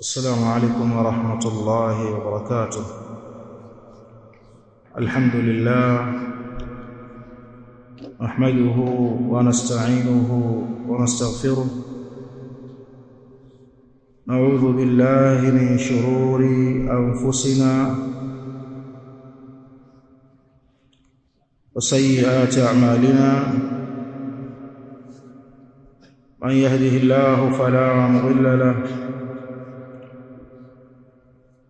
السلام عليكم ورحمة الله وبركاته. الحمد لله نحمده ونستعينه ونستغفره. نعوذ بالله من شرور أنفسنا وسيئات أعمالنا. من يهده الله فلا مضل له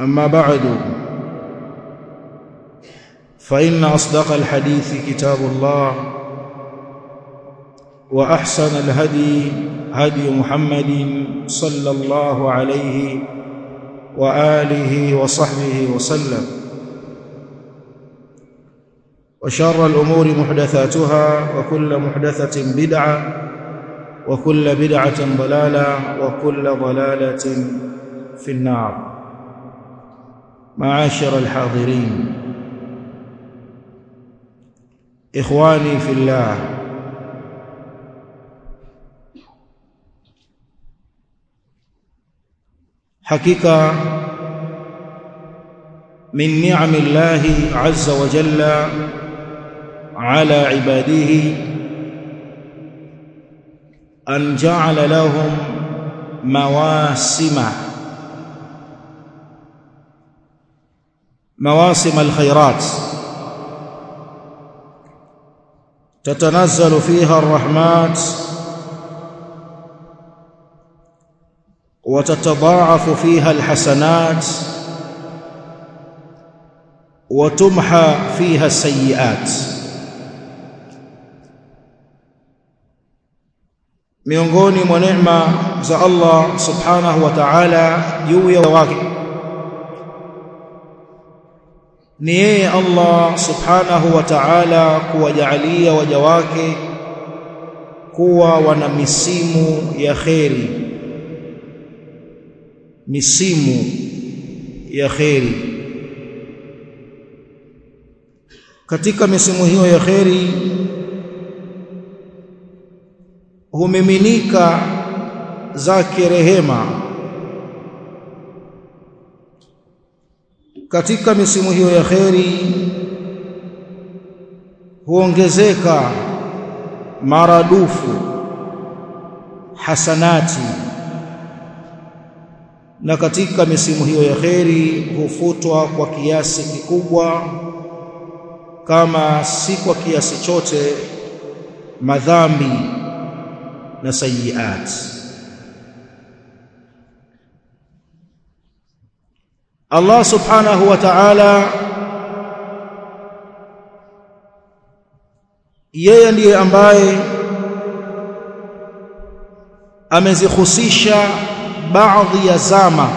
أما بعد فإن أصدق الحديث كتاب الله وأحسن الهدي هدي محمد صلى الله عليه وآله وصحبه وسلم وشر الأمور محدثاتها وكل محدثة بدعة وكل بدعة ضلالة وكل ضلالة في النار. معاشر الحاضرين. إخواني في الله حقيقة من نعم الله عز وجل على عباده أن جعل لهم مواسم مواسم الخيرات. تتنزل فيها الرحمات وتتضاعف فيها الحسنات وتمحى فيها السيئات. miongoni mwa neema za Allah subhanahu wa ta'ala juu ya wake ni yeye Allah subhanahu wa ta'ala kuwajalia waja wake kuwa wana misimu ya kheri. Misimu ya kheri. Katika misimu hiyo ya kheri humiminika zake rehema katika misimu hiyo ya kheri huongezeka maradufu hasanati. Na katika misimu hiyo ya kheri hufutwa kwa kiasi kikubwa kama si kwa kiasi chote madhambi na sayiat Allah subhanahu wa ta'ala yeye ndiye ambaye amezihusisha baadhi ya zama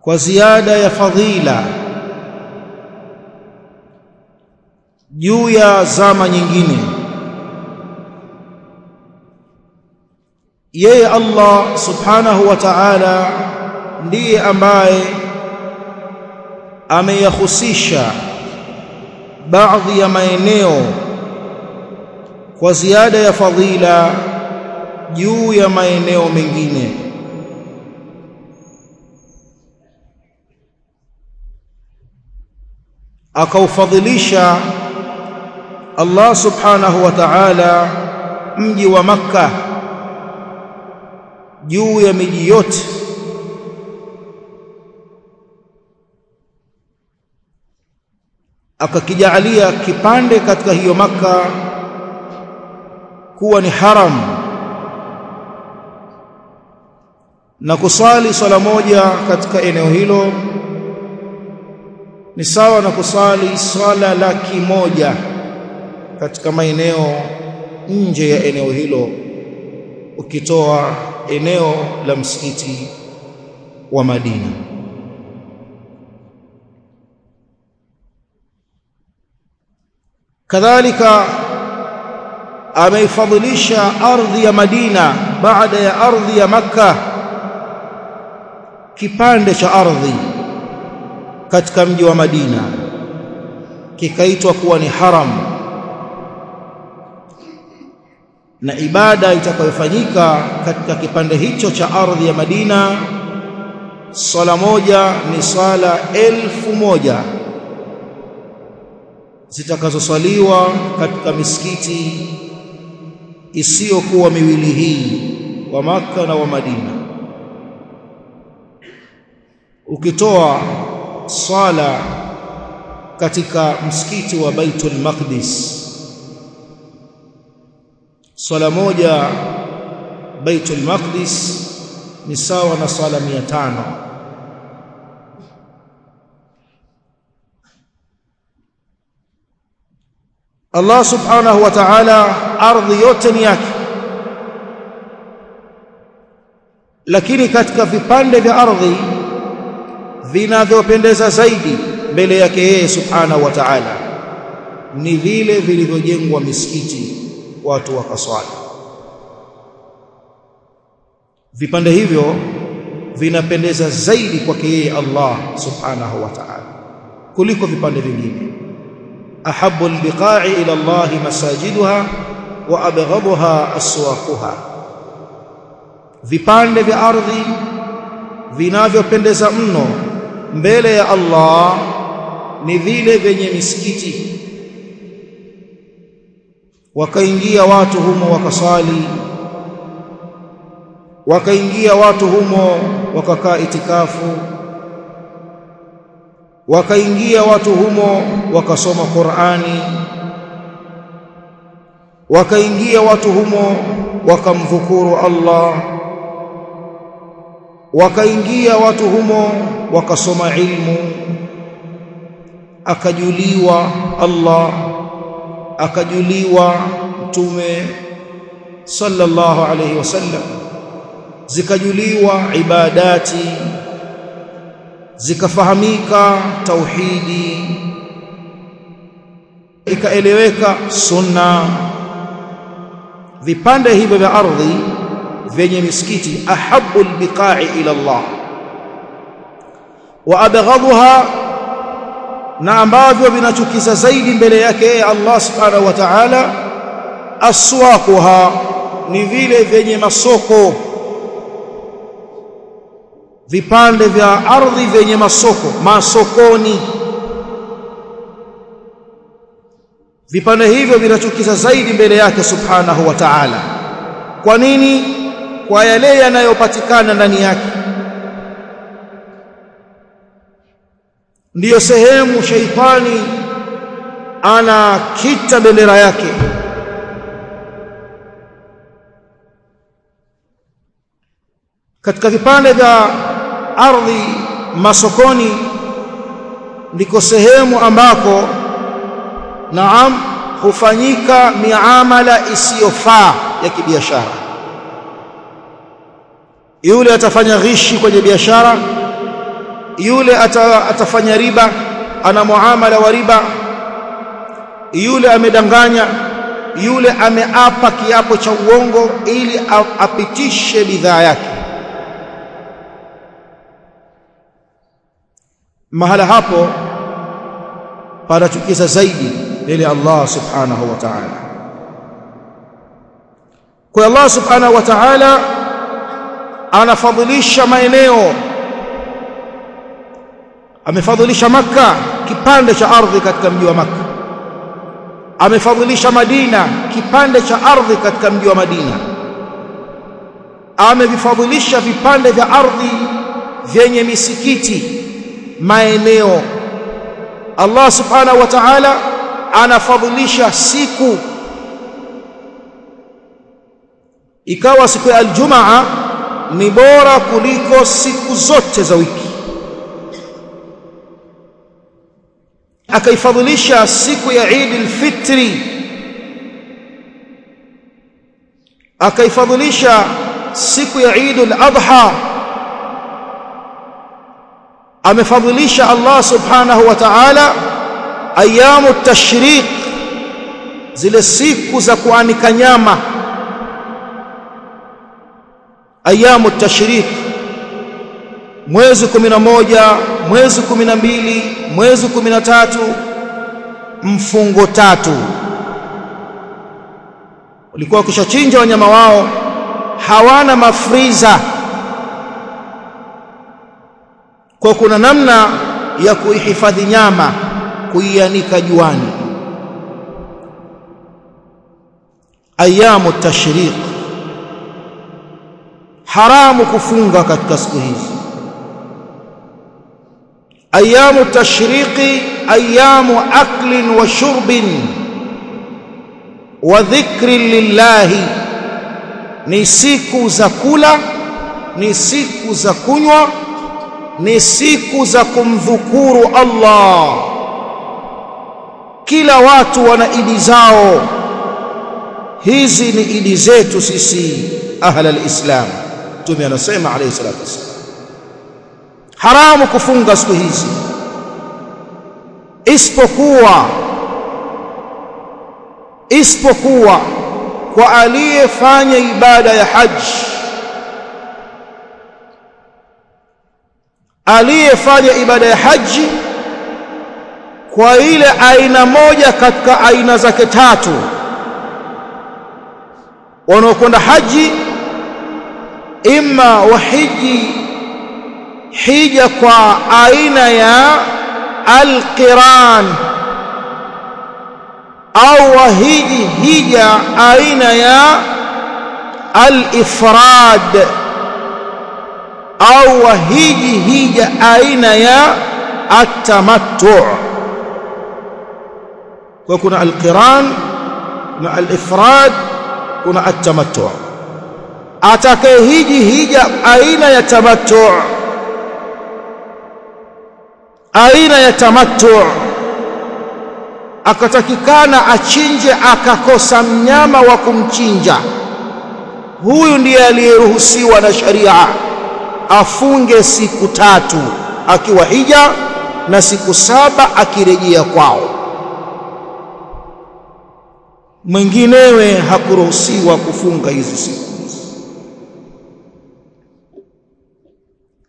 kwa ziada ya fadhila juu ya zama nyingine. Yeye Allah subhanahu wa ta'ala ndiye ambaye ameyahusisha baadhi ya maeneo kwa ziada ya fadhila juu ya maeneo mengine. Akaufadhilisha Allah subhanahu wa ta'ala mji wa Makka juu ya miji yote akakijalia kipande katika hiyo maka kuwa ni haram. Na kusali swala moja katika eneo hilo ni sawa na kusali swala laki moja katika maeneo nje ya eneo hilo ukitoa eneo la msikiti wa Madina kadhalika ameifadhilisha ardhi ya Madina baada ya ardhi ya Makka kipande cha ardhi katika mji wa Madina kikaitwa kuwa ni haram. Na ibada itakayofanyika katika kipande hicho cha ardhi ya Madina sala moja ni sala elfu moja zitakazoswaliwa katika misikiti isiyokuwa miwili hii wa Maka na wa Madina. Ukitoa swala katika msikiti wa Baitul Maqdis swala moja Baitul Maqdis ni sawa na swala mia tano Allah subhanahu wa ta'ala ardhi yote ni yake. Lakini katika vipande vya ardhi vinavyopendeza zaidi mbele yake yeye subhanahu wa ta'ala ni vile vilivyojengwa misikiti watu wakaswali. Vipande hivyo vinapendeza zaidi kwake yeye Allah subhanahu wa ta'ala kuliko vipande vingine ahabbu albiqa'i ila Allah masajiduha wa abghadha aswaquha. Vipande vya ardhi vinavyopendeza mno mbele ya Allah ni vile vyenye misikiti. Wakaingia watu humo wakasali wakaingia watu humo wakakaa itikafu wakaingia watu humo wakasoma Qur'ani. Wakaingia watu humo wakamdhukuru Allah. Wakaingia watu humo wakasoma ilmu. Akajuliwa Allah. Akajuliwa mtume sallallahu alayhi wasallam. Zikajuliwa ibadati zikafahamika tauhidi ikaeleweka sunna. Vipande hivyo vya ardhi vyenye misikiti ahabbu albiqa'i ila Allah wa abghadha na ambavyo vinachukiza zaidi mbele yake Allah subhanahu wa ta'ala aswaquha ni vile vyenye masoko vipande vya ardhi vyenye masoko masokoni. Vipande hivyo vinachukiza zaidi mbele yake subhanahu wa ta'ala. Kwa nini? Kwa yale yanayopatikana ndani yake. Ndiyo sehemu sheitani anakita bendera yake. Katika vipande vya ardhi masokoni ndiko sehemu ambako naam hufanyika miamala isiyofaa ya kibiashara. Yule atafanya ghishi kwenye biashara yule ata, atafanya riba ana muamala wa riba yule amedanganya yule ameapa kiapo cha uongo ili apitishe bidhaa yake mahala hapo panachukiza zaidi mbele Allah subhanahu wa ta'ala. Kwa Allah subhanahu wa ta'ala anafadhilisha maeneo. Amefadhilisha maka kipande cha ardhi katika mji wa maka amefadhilisha Madina kipande cha ardhi katika mji wa Madina. Amevifadhilisha vipande vya ardhi vyenye misikiti maeneo. Allah subhanahu wa ta'ala anafadhilisha siku. Ikawa siku ya aljumaa ni bora kuliko siku zote za wiki. Akaifadhilisha siku ya Eid al-Fitri. Akaifadhilisha siku ya Eid al-Adha amefadhilisha Allah subhanahu wa ta'ala ayamu tashriq zile siku za kuanika nyama. Ayamu tashriq mwezi 11 mwezi 12 mwezi 13 mfungo tatu. Walikuwa wakishachinja wanyama wao hawana mafriza kwa kuna namna ya kuihifadhi nyama kuianika juani. Ayamu tashriq. Haramu kufunga katika siku hizi. Ayamu tashriqi ayamu aklin wa shurbin wa dhikrin lillahi. Ni siku za kula ni siku za kunywa ni siku za kumdhukuru Allah. Kila watu wana idi zao. Hizi ni idi zetu sisi ahla alislam mtume anasema alayhi salatu wasallam haramu kufunga siku hizi. Isipokuwa isipokuwa kwa aliyefanya ibada ya haji aliyefanya ibada ya haji kwa ile aina moja katika aina zake tatu. Wanaokwenda haji imma wahiji hija kwa aina ya alqiran au wahiji hija aina ya alifrad au wahiji hija aina ya atamattu kwa kuna alqiran na alifrad kuna atamattu atakayehiji hija aina ya tamattu. Aina ya tamattu. Akatakikana achinje akakosa mnyama wa kumchinja. Huyu ndiye aliyeruhusiwa na sharia afunge siku tatu akiwa hija na siku saba akirejea kwao. Mwinginewe hakuruhusiwa kufunga hizi siku.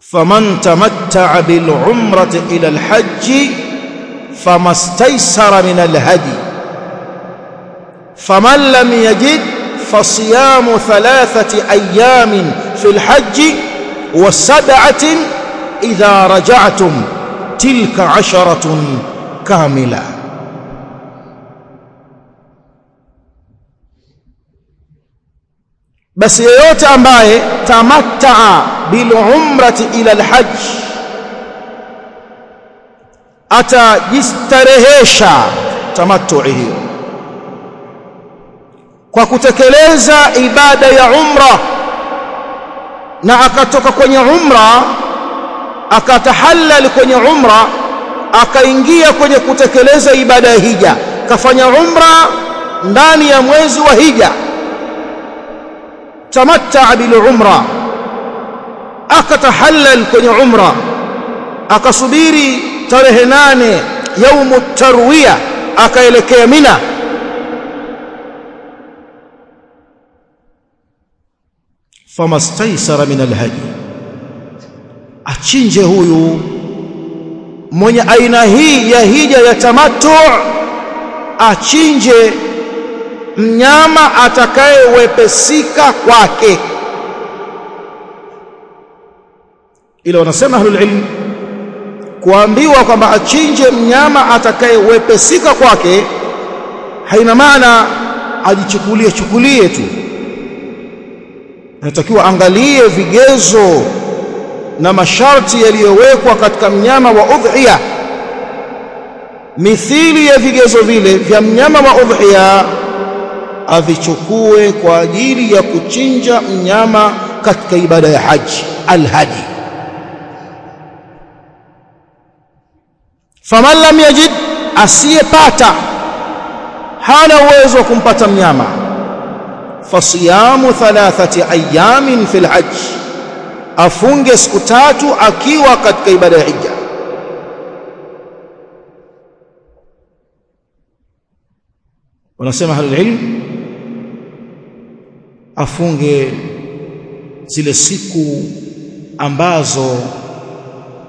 Faman tamatta'a bil umrati ila lhaji famastaysara min alhadi faman lam yajid fasiyamu thalathati ayamin fi al wa sab'atin idha raja'tum tilka 'asharatun kamila. Basi yeyote ambaye tamattaa bil umrati ila al hajj atajistarehesha tamattu'i hiyo kwa kutekeleza ibada ya umra na akatoka kwenye umra akatahalal kwenye umra akaingia kwenye kutekeleza ibada ya hija kafanya umra ndani ya mwezi wa hija. Tamatta bil umra akatahallal kwenye umra akasubiri tarehe nane yaumu tarwiya akaelekea mina famastaisara min alhadi. Achinje huyu mwenye aina hii ya hija ya tamattu achinje mnyama atakayewepesika kwake. Ila wanasema ahlul ilm kuambiwa kwamba achinje mnyama atakayewepesika kwake haina maana ajichukulie chukulie tu anatakiwa angalie vigezo na masharti yaliyowekwa katika mnyama wa udhiya mithili ya vigezo vile vya mnyama wa udhiya avichukue kwa ajili ya kuchinja mnyama katika ibada ya haji alhaji. Faman lam yajid asiyepata hana uwezo wa kumpata mnyama fasiyamu thalathati ayamin fil hajj. Afunge siku tatu akiwa katika ibada ya hija wanasema ahlul ilm afunge zile siku ambazo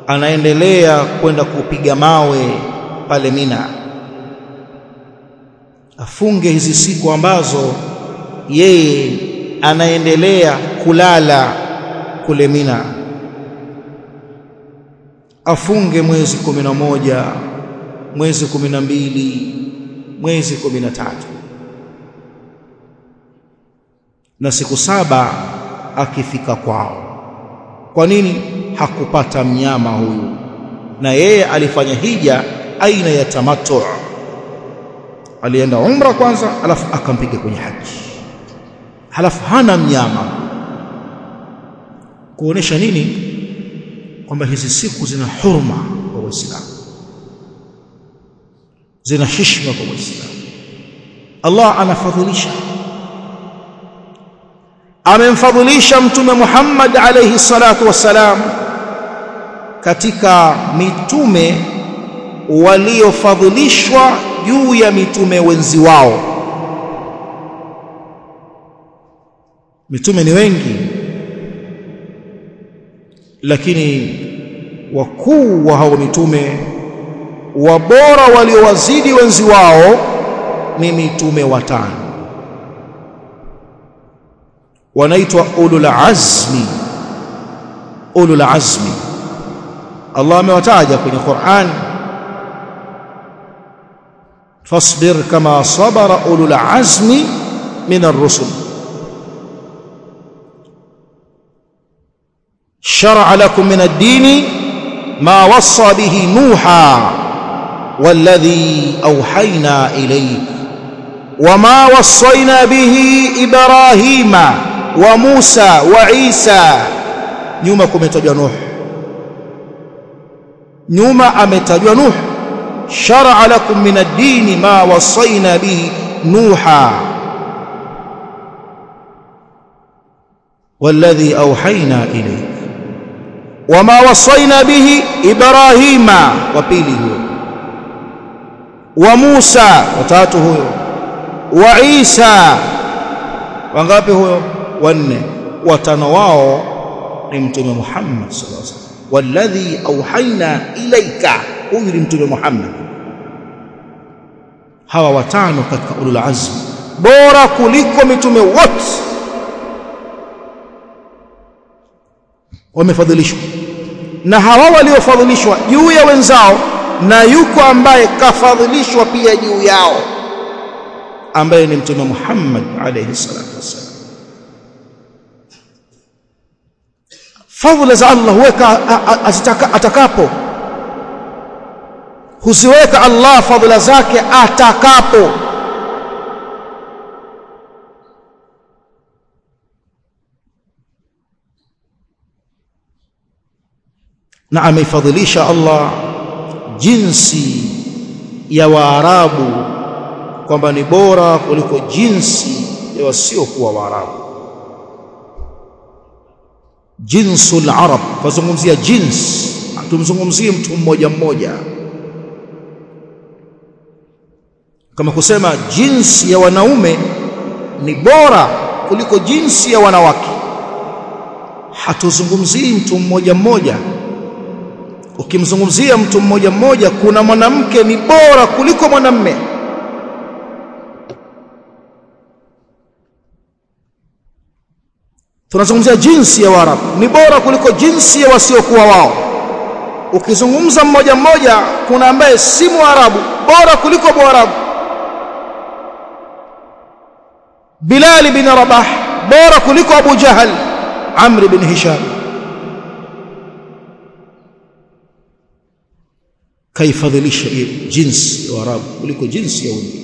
anaendelea kwenda kupiga mawe pale Mina. Afunge hizi siku ambazo yeye anaendelea kulala kule Mina. Afunge mwezi kumi na moja mwezi kumi na mbili mwezi kumi na tatu. Na siku saba akifika kwao. Kwa nini? Hakupata mnyama huyu. Na yeye alifanya hija aina ya tamattu. Alienda umra kwanza alafu akampiga kwenye haji halafu hana mnyama. Kuonesha nini? Kwamba hizi siku zina hurma kwa waislamu. Zina heshima kwa waislamu. Allah anafadhilisha. Amemfadhilisha mtume Muhammad alayhi salatu wassalam katika mitume waliofadhilishwa juu ya mitume wenzi wao mitume ni wengi lakini wakuu wa hao mitume wabora waliowazidi wenzi wao ni mitume watano. Wanaitwa ulul azmi ulul azmi. Allah amewataja kwenye Qur'an fasbir kama sabara ulul azmi min ar-rusul شرع لكم من الدين ما وصى به نوحا والذي أوحينا إليك وما وصينا به إبراهيم وموسى وعيسى. nyuma kumetajwa Nuh nyuma ametajwa Nuh shar'a lakum min ad-din ma wasayna bihi Nuha والذي أوحينا إليك wama wasaina bihi ibrahima wa pili huyo. Wa musa watatu huyo. Wa isa wangapi huyo? Wanne watano wao ni mtume Muhammad sallallahu alaihi wasallam. Walladhi auhaina ilaika huyu ni mtume Muhammad. Hawa watano katika ulul azmi. Bora kuliko mitume wote. Wamefadhilishwa. Na hawa waliofadhilishwa juu ya wenzao na yuko ambaye kafadhilishwa pia juu yao ambaye ni mtume Muhammad alayhi salatu wasallam fadhila za Allah huweka atakapo. Huziweka Allah fadhila zake atakapo na ameifadhilisha Allah jinsi ya Waarabu kwamba ni bora kuliko jinsi ya wasiokuwa Waarabu. Jinsul Arab, tuzungumzia jins, tumzungumzie mtu mmoja mmoja, kama kusema jinsi ya wanaume ni bora kuliko jinsi ya wanawake. hatuzungumzii mtu mmoja mmoja ukimzungumzia mtu mmoja mmoja kuna mwanamke ni bora kuliko mwanamme. Tunazungumzia jinsi ya Waarabu. Ni bora kuliko jinsi ya wasiokuwa wao. Ukizungumza mmoja mmoja kuna ambaye si Mwarabu bora kuliko Mwarabu. Bilal bin Rabah bora kuliko Abu Jahal Amr bin Hisham kaifadhilisha jinsi ya Waarabu kuliko jinsi ya wengine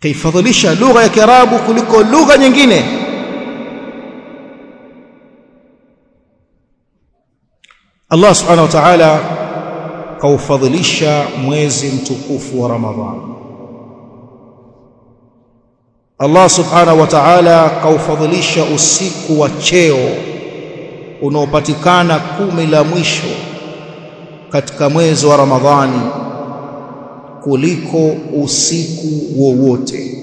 kaifadhilisha lugha ya Kiarabu kuliko lugha nyingine. Allah subhanahu wa ta'ala kaufadhilisha mwezi mtukufu wa Ramadhani Allah subhanahu wa ta'ala kaufadhilisha usiku wa cheo unaopatikana kumi la mwisho katika mwezi wa Ramadhani kuliko usiku wowote.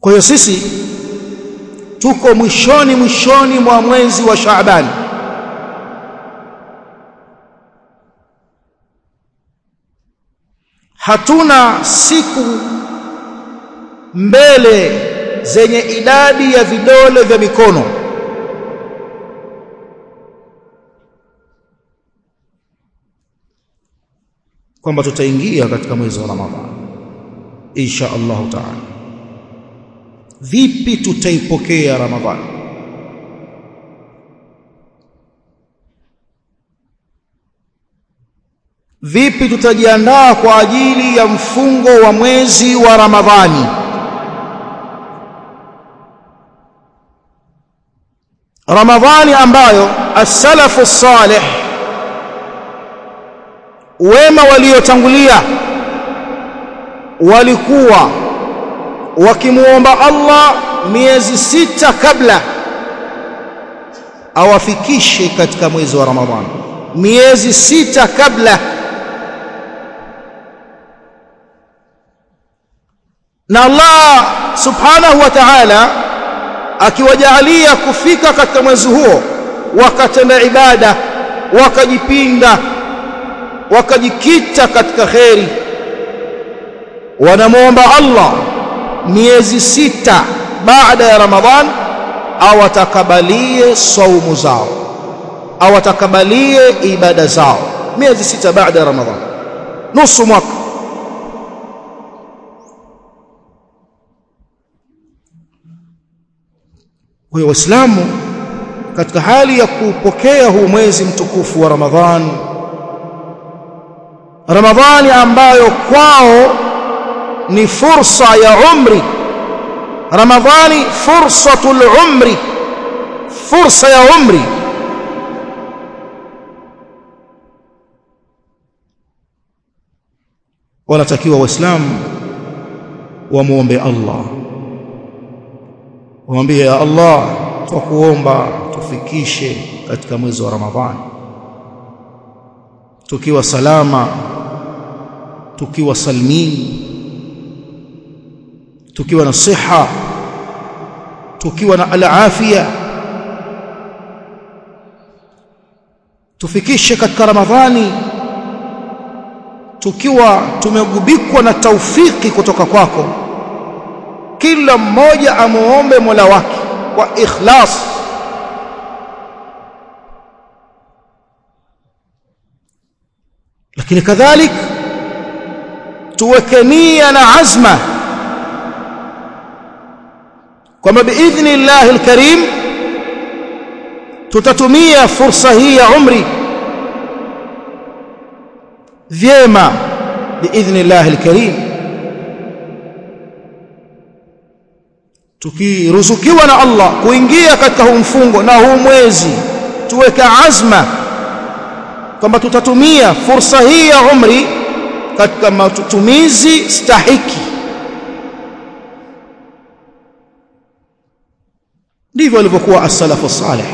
Kwa hiyo sisi tuko mwishoni mwishoni mwa mwezi wa Shaaban. Hatuna siku mbele zenye idadi ya vidole vya mikono. Kwamba tutaingia katika mwezi wa Ramadhani insha Allah taala. Vipi tutaipokea Ramadhani vipi tutajiandaa kwa ajili ya mfungo wa mwezi wa Ramadhani Ramadhani ambayo as-salafu salih wema waliotangulia walikuwa wakimuomba Allah miezi sita kabla awafikishe katika mwezi wa Ramadhani. Miezi sita kabla. Na Allah subhanahu wa ta'ala akiwajalia kufika katika mwezi huo wakatenda ibada wakajipinda wakajikita katika kheri. Wanamwomba Allah miezi sita baada ya Ramadhan awatakabalie saumu zao awatakabalie ibada zao miezi sita baada ya Ramadhan. Nusu mwaka kwa hiyo waislamu katika hali ya kupokea huu mwezi mtukufu wa Ramadhani Ramadhani ambayo kwao ni fursa ya umri Ramadhani fursatul umri fursa ya umri. Wanatakiwa waislamu wamwombe Allah wamwambie ya Allah twakuomba tufikishe katika mwezi wa Ramadhani. Tukiwa salama tukiwa salmini tukiwa na siha tukiwa na alafia tufikishe katika Ramadhani tukiwa tumegubikwa na taufiki kutoka kwako kila mmoja amuombe Mola wake kwa ikhlas lakini kadhalik tuweke nia na azma kwamba biidhnillahi alkarim tutatumia fursa hii ya umri vyema biidhnillahi alkarim tukiruzukiwa na Allah kuingia katika huu mfungo na huu mwezi tuweke azma kwamba tutatumia fursa hii ya umri katika matumizi stahiki. Ndivyo walivyokuwa as-salafu salih